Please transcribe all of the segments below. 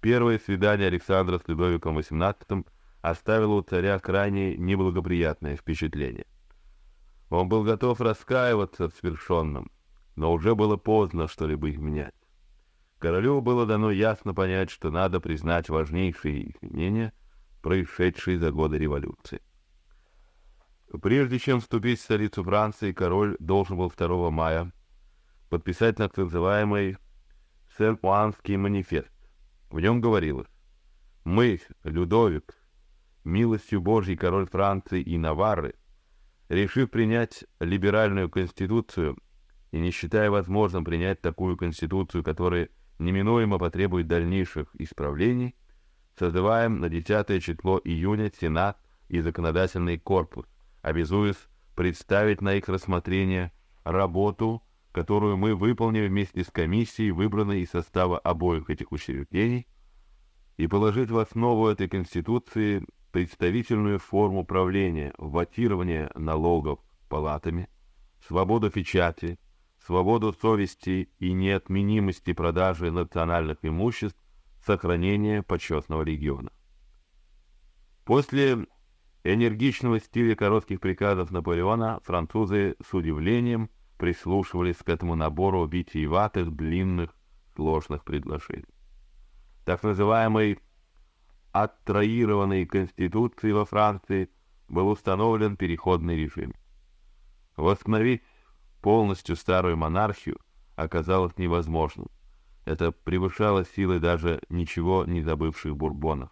Первое свидание Александра с Людовиком XVIII оставило у царя крайне неблагоприятное впечатление. Он был готов раскаиваться в свершенном, но уже было поздно что-либо изменять. Королю было дано ясно понять, что надо признать важнейшие изменения, происшедшие за годы революции. Прежде чем вступить в столицу Франции, король должен был 2 мая подписать так называемый Сен-Пуанский манифест. В нем говорилось: мы, Людовик, милостью Божьей король Франции и Наварры, решив принять либеральную конституцию и не считая возможным принять такую конституцию, которая неминуемо потребует дальнейших исправлений, созываем на 10 число июня Сенат и законодательный корпус, обязуясь представить на их рассмотрение работу, которую мы выполним вместе с комиссией, выбранной из состава обоих этих учреждений, и положить в основу этой конституции представительную форму правления, ватирование налогов палатами, свободу печати, свободу совести и неотменимости продажи национальных имуществ, сохранение почетного региона. После энергичного стиля коротких приказов Наполеона французы с удивлением прислушивались к этому набору витиеватых, длинных, сложных предложений. Так называемый оттроированной конституции во Франции был установлен переходный режим. Восстановить полностью старую монархию оказалось невозможным. Это превышало силы даже ничего не забывших бурбонов.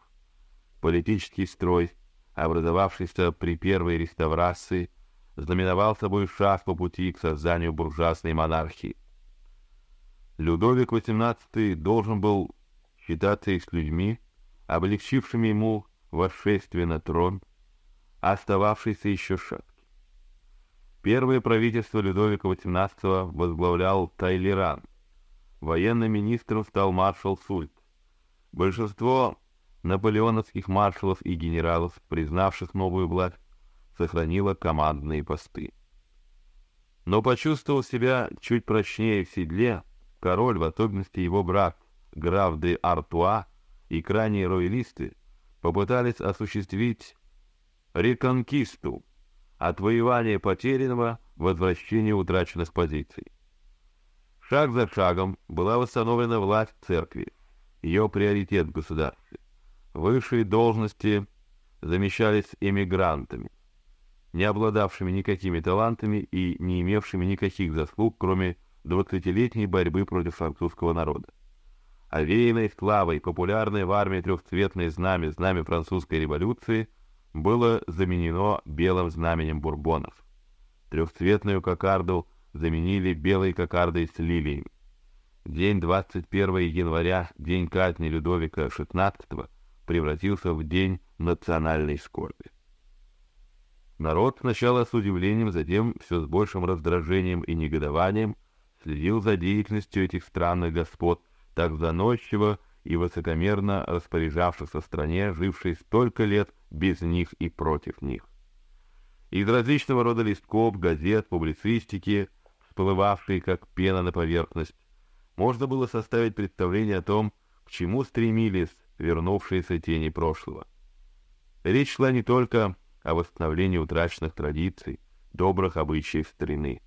Политический строй, образовавшийся при первой реставрации, знаменовал собой шаг по пути к созданию буржуазной монархии. Людовик XVIII должен был считаться и с людьми, облегчившими ему восшествие на трон, остававшийся еще шаткий. Первое правительство Людовика XVIII возглавлял Тайлеран. Военным министром стал маршал Сульт. Большинство наполеоновских маршалов и генералов, признавших новую власть, сохранило командные посты. Но почувствовал себя чуть прочнее в седле, король, в особенности его брат, граф де Артуа, и крайние роялисты попытались осуществить реконкисту, отвоевание потерянного, возвращение утраченных позиций. Шаг за шагом была восстановлена власть церкви, ее приоритет в государстве. Высшие должности замещались эмигрантами, не обладавшими никакими талантами и не имевшими никаких заслуг, кроме двадцатилетней борьбы против французского народа овеянной славой, популярное в армии трехцветное знамя, знамя французской революции, было заменено белым знаменем бурбонов. Трехцветную кокарду заменили белой кокардой с лилиями. День 21 января, день казни Людовика XVI, превратился в день национальной скорби. Народ сначала с удивлением, затем все с большим раздражением и негодованием следил за деятельностью этих странных господ, так заносчиво и высокомерно распоряжавшихся стране, жившей столько лет без них и против них. Из различного рода листков, газет, публицистики, всплывавшей как пена на поверхность, можно было составить представление о том, к чему стремились вернувшиеся тени прошлого. Речь шла не только о восстановлении утраченных традиций, добрых обычаев старины.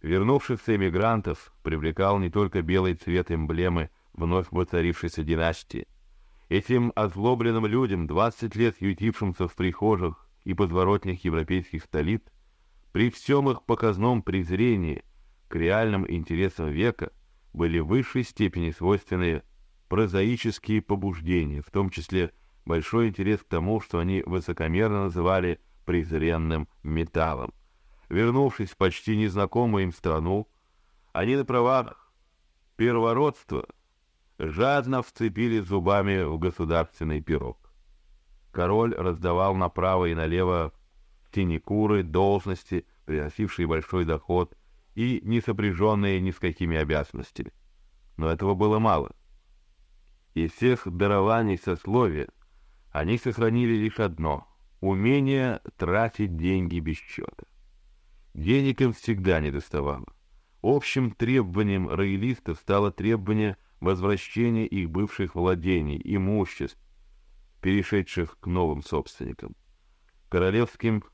Вернувшихся эмигрантов привлекал не только белый цвет эмблемы вновь воцарившейся династии. Этим озлобленным людям, двадцать лет ютившимся в прихожих и подворотнях европейских столиц, при всем их показном презрении к реальным интересам века были в высшей степени свойственны прозаические побуждения, в том числе большой интерес к тому, что они высокомерно называли презренным металлом. Вернувшись в почти незнакомую им страну, они на правах первородства жадно вцепили зубами в государственный пирог. Король раздавал направо и налево синекуры, должности, приносившие большой доход и не сопряженные ни с какими обязанностями. Но этого было мало. Из всех дарований сословия они сохранили лишь одно — умение тратить деньги без счета. Денег им всегда не доставало. Общим требованием роялистов стало требование возвращение их бывших владений, имуществ, перешедших к новым собственникам. Королевским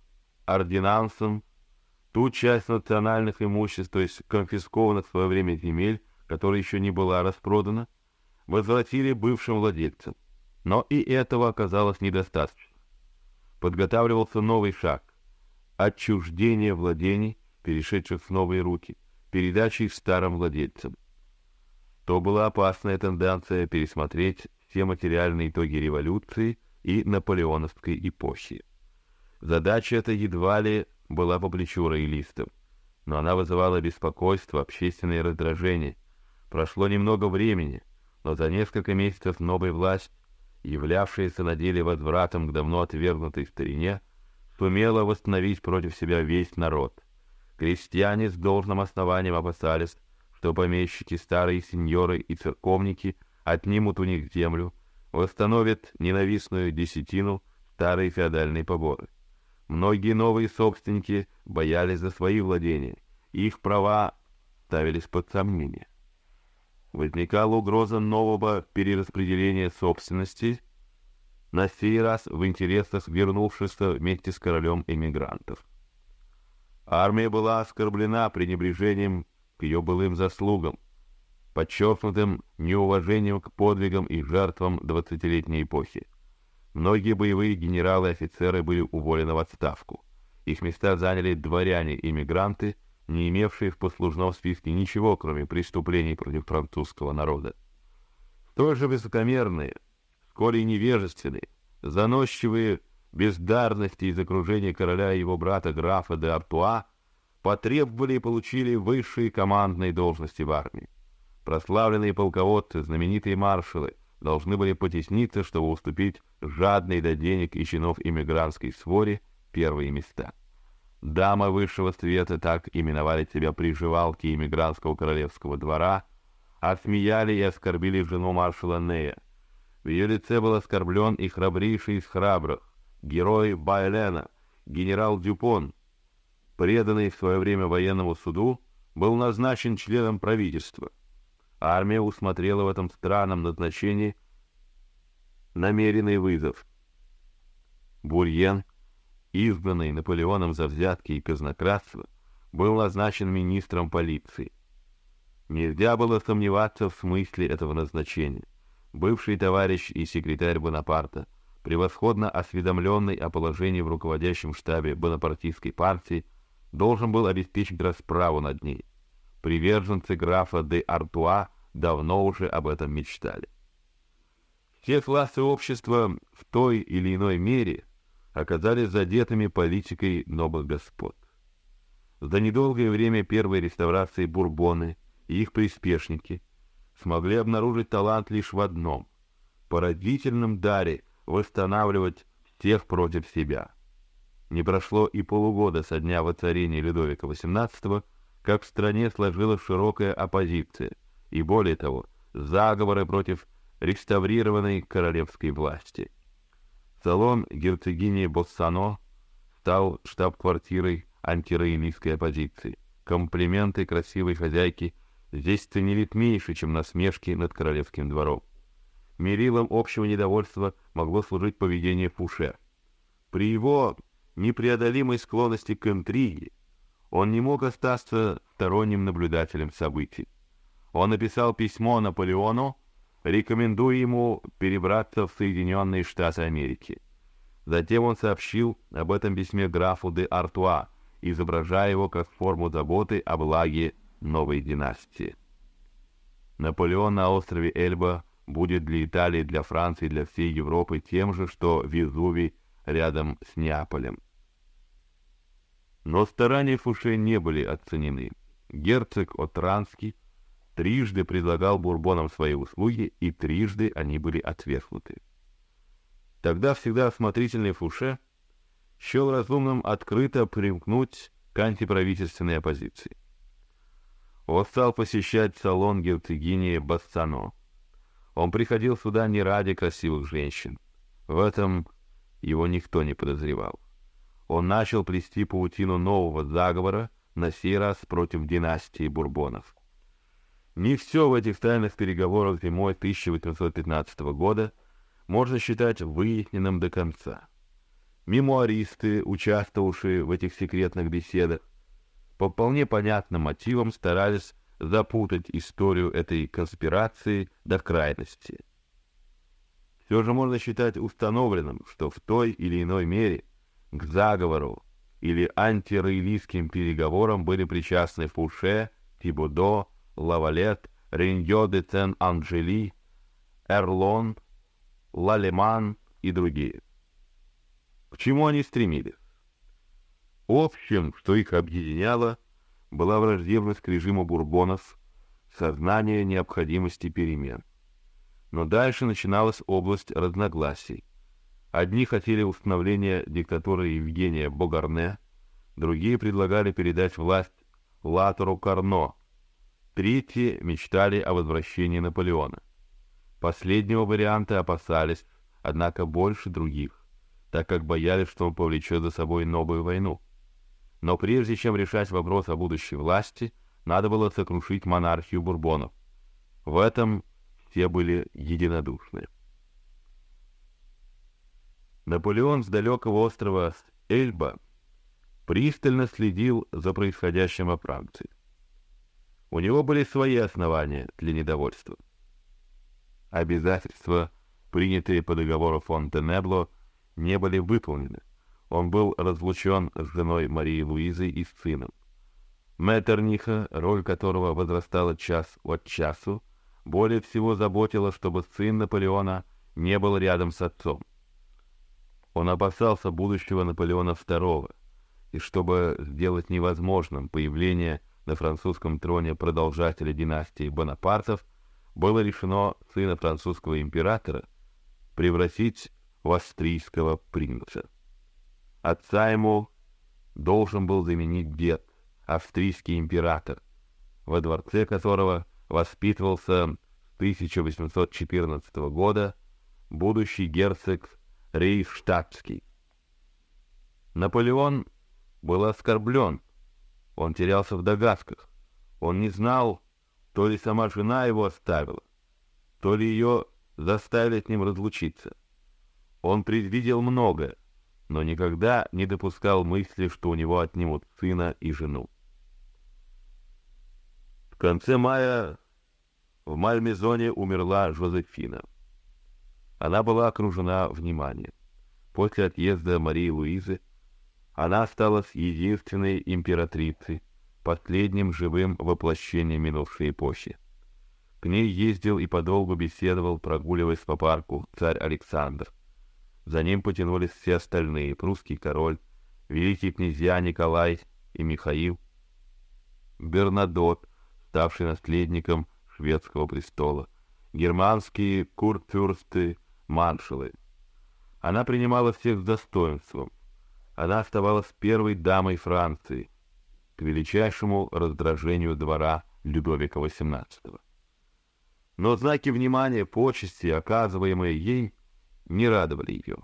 ординансам ту часть национальных имуществ, то есть конфискованных в свое время земель, которая еще не была распродана, возвратили бывшим владельцам. Но и этого оказалось недостаточно. Подготавливался новый шаг – отчуждение владений, перешедших в новые руки, передача их старым владельцам. То была опасная тенденция пересмотреть все материальные итоги революции и наполеоновской эпохи. Задача эта едва ли была по плечу роялистов, но она вызывала беспокойство, общественное раздражение. Прошло немного времени, но за несколько месяцев новая власть, являвшаяся на деле возвратом к давно отвергнутой старине, сумела восстановить против себя весь народ. Крестьяне с должным основанием опасались, что помещики, старые сеньоры и церковники отнимут у них землю, восстановят ненавистную десятину, старые феодальные поборы. Многие новые собственники боялись за свои владения, их права ставились под сомнение. Возникала угроза нового перераспределения собственности, на сей раз в интересах вернувшихся вместе с королем эмигрантов. Армия была оскорблена пренебрежением к ее былым заслугам, подчеркнутым неуважением к подвигам и жертвам двадцатилетней эпохи. Многие боевые генералы и офицеры были уволены в отставку. Их места заняли дворяне-иммигранты, не имевшие в послужном списке ничего, кроме преступлений против французского народа. Столь же высокомерные, и невежественные, заносчивые бездарности из окружения короля и его брата графа де Артуа потребовали и получили высшие командные должности в армии. Прославленные полководцы, знаменитые маршалы должны были потесниться, чтобы уступить жадной до денег и чинов иммигрантской своре первые места. Дамы высшего света так именовали себя приживалки иммигрантского королевского двора, осмеяли и оскорбили жену маршала Нея. В ее лице был оскорблен и храбрейший из храбрых, герой Байлена, генерал Дюпон, преданный в свое время военному суду, был назначен членом правительства. Армия усмотрела в этом странном назначении намеренный вызов. Бурьен, изгнанный Наполеоном за взятки и казнократство, был назначен министром полиции. Нельзя было сомневаться в смысле этого назначения. Бывший товарищ и секретарь Бонапарта, превосходно осведомленный о положении в руководящем штабе бонапартийской партии, должен был обеспечить расправу над ней. Приверженцы графа де Артуа давно уже об этом мечтали. Все классы общества в той или иной мере оказались задетыми политикой новых господ. За недолгое время первой реставрации Бурбоны и их приспешники смогли обнаружить талант лишь в одном — поразительном даре восстанавливать всех против себя. Не прошло и полугода со дня воцарения Людовика XVIII, как в стране сложилась широкая оппозиция, и более того, заговоры против реставрированной королевской власти. Салон герцогини Боссано стал штаб-квартирой антироялистской оппозиции. Комплименты красивой хозяйки здесь ценили меньше, чем насмешки над королевским двором. Мерилом общего недовольства могло служить поведение Фуше. При его непреодолимой склонности к интриге он не мог остаться сторонним наблюдателем событий. Он написал письмо Наполеону, рекомендуя ему перебраться в Соединенные Штаты Америки. Затем он сообщил об этом письме графу де Артуа, изображая его как форму заботы о благе новой династии. Наполеон на острове Эльба будет для Италии, для Франции, для всей Европы тем же, что Везувий рядом с Неаполем. Но старания Фуше не были оценены. Герцог Отранский трижды предлагал бурбонам свои услуги, и трижды они были отвергнуты. Тогда всегда осмотрительный Фуше счел разумным открыто примкнуть к антиправительственной оппозиции. Он стал посещать салон герцогини Бассано. Он приходил сюда не ради красивых женщин. В этом его никто не подозревал. Он начал плести паутину нового заговора, на сей раз против династии Бурбонов. Не все в этих тайных переговорах зимой 1815 года можно считать выясненным до конца. Мемуаристы, участвовавшие в этих секретных беседах, по вполне понятным мотивам старались запутать историю этой конспирации до крайности. Все же можно считать установленным, что в той или иной мере к заговору или антироилийским переговорам были причастны Фуше, Тибудо, Лавалет, Реньо де Тен-Анжели, Эрлон, Лалеман и другие. К чему они стремились? Общим, что их объединяло, была враждебность к режиму бурбонов, сознание необходимости перемен. Но дальше начиналась область разногласий. Одни хотели установления диктатуры Евгения Богарне, другие предлагали передать власть Латору Карно, третьи мечтали о возвращении Наполеона. Последнего варианта опасались, однако больше других, так как боялись, что он повлечет за собой новую войну. Но прежде чем решать вопрос о будущей власти, надо было сокрушить монархию бурбонов. В этом все были единодушны. Наполеон с далекого острова Эльба пристально следил за происходящим во Франции. У него были свои основания для недовольства. Обязательства, принятые по договору Фонтенебло, не были выполнены он был разлучен с женой Марией Луизой и с сыном. Меттерниха, роль которого возрастала час от часу, более всего заботила, чтобы сын Наполеона не был рядом с отцом. Он опасался будущего Наполеона II, и чтобы сделать невозможным появление на французском троне продолжателя династии Бонапартов, было решено сына французского императора превратить в австрийского принца. Отца ему должен был заменить дед, австрийский император, во дворце которого воспитывался с 1814 года будущий герцог Рейхштадтский. Наполеон был оскорблен, он терялся в догадках, он не знал, то ли сама жена его оставила, то ли ее заставили с ним разлучиться. Он предвидел многое, но никогда не допускал мысли, что у него отнимут сына и жену. В конце мая в Мальмезоне умерла Жозефина. Она была окружена вниманием. После отъезда Марии Луизы она осталась единственной императрицей, последним живым воплощением минувшей эпохи. К ней ездил и подолгу беседовал, прогуливаясь по парку, царь Александр. За ним потянулись все остальные: прусский король, великие князья Николай и Михаил, Бернадот, ставший наследником шведского престола, германские курфюрсты, маршалы. Она принимала всех с достоинством. Она оставалась первой дамой Франции, к величайшему раздражению двора Людовика XVIII. Но знаки внимания, почести, оказываемые ей, не радовали ее.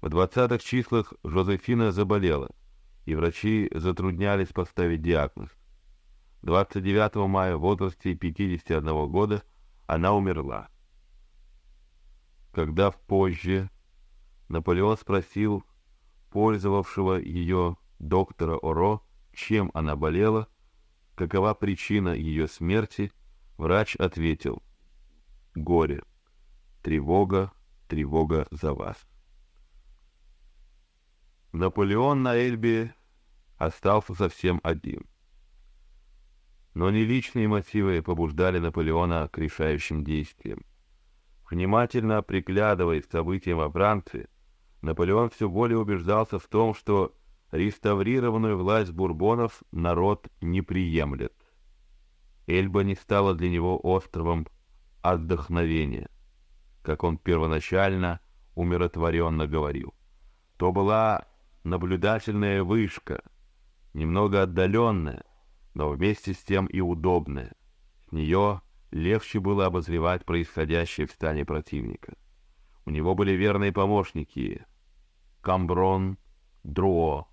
В двадцатых числах Жозефина заболела, и врачи затруднялись поставить диагноз. 29 мая в возрасте 51 года она умерла. Когда позже Наполеон спросил пользовавшего ее доктора Оро, чем она болела, какова причина ее смерти, врач ответил: горе, тревога, тревога за вас. Наполеон на Эльбе остался совсем один. Но не личные мотивы побуждали Наполеона к решающим действиям. Внимательно приглядываясь к событиям во Франции, Наполеон все более убеждался в том, что реставрированную власть бурбонов народ не приемлет. Эльба не стала для него островом отдохновения как он первоначально умиротворенно говорил. То была наблюдательная вышка, немного отдаленная, но вместе с тем и удобная. С нее легче было обозревать происходящее в стане противника. У него были верные помощники Камброн, Друо.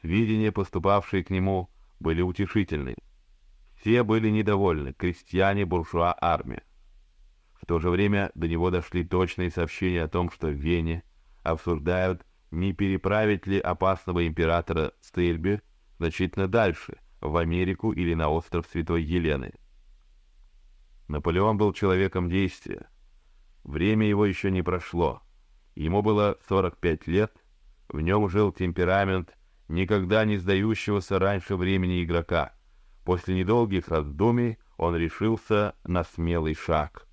Сведения, поступавшие к нему, были утешительны. Все были недовольны, крестьяне, буржуа, армия. В то же время до него дошли точные сообщения о том, что в Вене обсуждают, не переправить ли опасного императора Стельби значительно дальше, в Америку или на остров Святой Елены. Наполеон был человеком действия. Время его еще не прошло. Ему было 45 лет, в нем жил темперамент никогда не сдающегося раньше времени игрока. После недолгих раздумий он решился на смелый шаг —